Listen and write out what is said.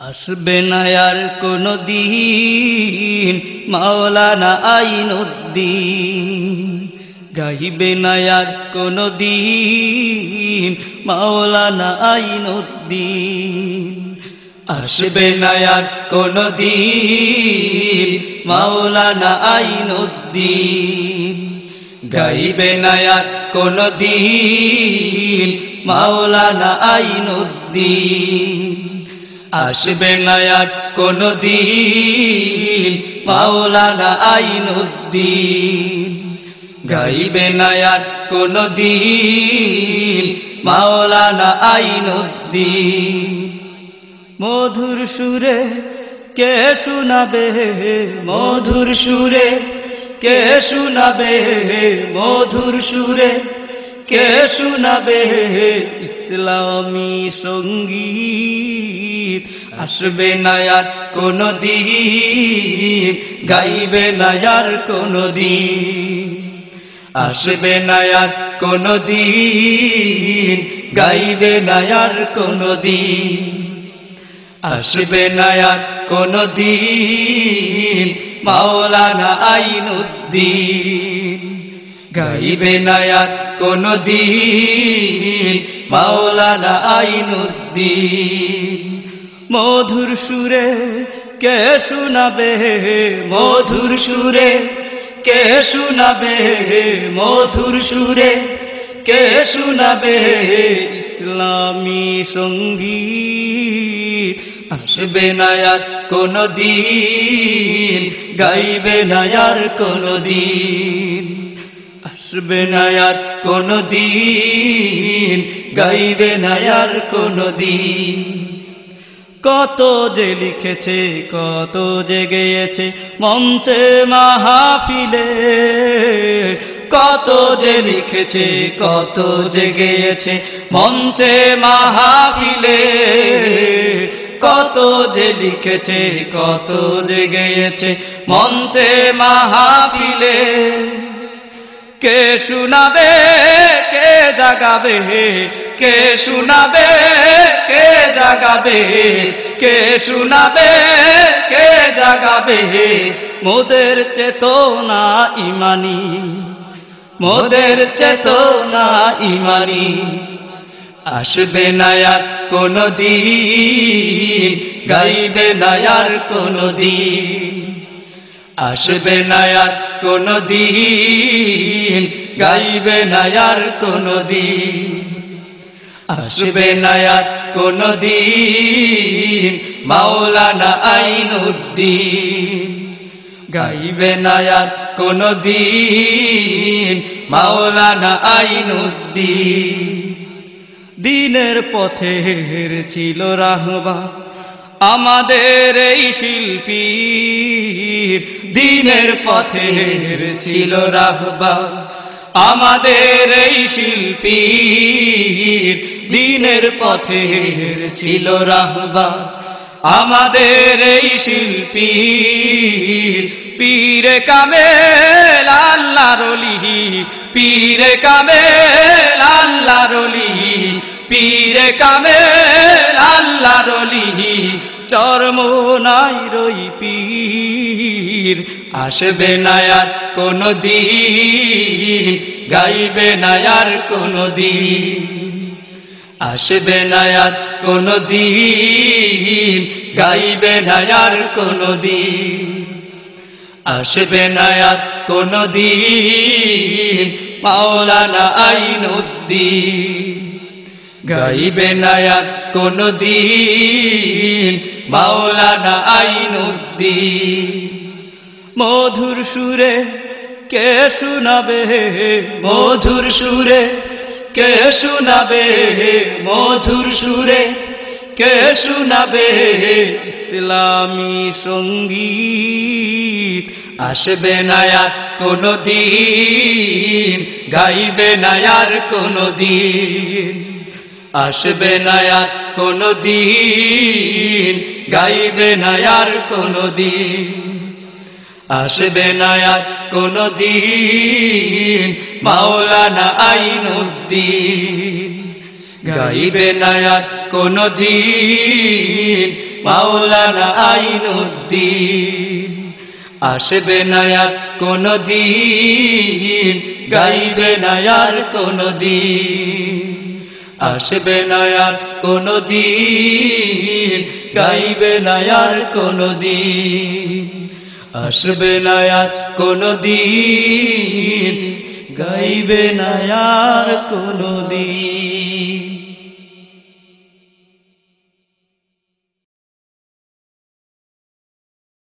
আসবে না আর কোনো দিন। মাওলানা আইনুদ্দিন, গাইবে না আর কোনো দিন। মাওলানা আইনুদ্দিন, আসবে না আর কোনো দিন। মাওলানা আইনুদ্দিন, গাইবে না আর কোনো দিন। মাওলানা আইনুদ্দিন। আসবে না আর কোনো দিন মাওলানা আইনুদ্দিন গাইবে না আর কোনো দিন মাওলানা আইনুদ্দিন মধুর সুরে কে শুনাবে? মধুর সুরে কে শুনাবে? মধুর সুরে কে শুনাবে ইসলামী সংগীত। আসবে না আর কোনো দিন গাইবে না আর কোনো আসবে না আর কোনো দিন গাইবে না আর কোনো আসবে না আর কোনো দিন মাওলানা আইনুদ্দিন। গাইবে না আর কোনো দিন মাওলানা আইনুদ্দিন, মধুর সুরে কে শুনাবে? মধুর সুরে কে শুনাবে? মধুর সুরে কে শুনাবে? ইসলামী সংগীত আসবে না আর কোনো দিন গাইবে না আর কোনো দিন আসবে না আর কোনো দিন গাইবে না আর কোনো দিন কত যে লিখেছে, কত যে গেয়েছে মঞ্চে মাহাফিলে, কত যে লিখেছে, কত যে গেয়েছে মঞ্চে মাহাফিলে। কত যে লিখেছে, কত যে গেয়েছে মঞ্চে মাহাফিলে। কে শুনাবে, কে জাগাবে? কে শুনাবে, কে জাগাবে? কে শুনাবে, কে জাগাবে? মোদের চেতনা ইমানি, মোদের চেতনা ইমানি। আসবে না আর কোনো দিন, গাইবে না কোনো দিন। আসবে না আর কোনো দিন গাইবে না আর কোনো দিন আসবে না আর কোনো দিন মাওলানা আইনুদ্দিন। গাইবে না আর কোনো দিন মাওলানা আইনুদ্দিন। দিনের পথে ছিল রাহবা আমাদের এই শিল্পী দিনের পথের ছিল রাহবা আমাদের এই শিল্পী দিনের পথের ছিল রাহবা আমাদের এই শিল্পী পীরে কামে আল্লাহ রলি পীরে কামে আল্লাহ রলি পীরে কামে আল্লাহ রলি চর্ম নাই রই পীর। আসবে না আর কোনো দিন, গাইবে না আর কোনো দিন। আসবে না আর কোনো দিন, গাইবে না আর কোনো দিন। আসবে না আর কোনো দিন, মাওলানা আইনুদ্দিন গাইবে না আর কোনো দিন মাওলানা আইনুদ্দিন মধুর সুরে কে শুনাবে মধুর সুরে? কে শুনাবে মধুর সুরে? কে শুনাবে ইসলামী সংগীত? আসবে না আর কোনো দিন গাইবে না আর কোনো দিন আসবে না আর কোনো দিন গাইবে না আর কোনো দিন আসবে না আর কোনো দিন মাওলানা আইনুদ্দিন। গাইবে না আর কোনো দিন মাওলানা আইনুদ্দিন। আসবে না আর কোনো দিন গাইবে না আর কোনো দিন আসবে না আর কোনো দিন গাইবে না আর কোনো দিন আসবে না আর কোনো দিন গাইবে না আর কোনো দিন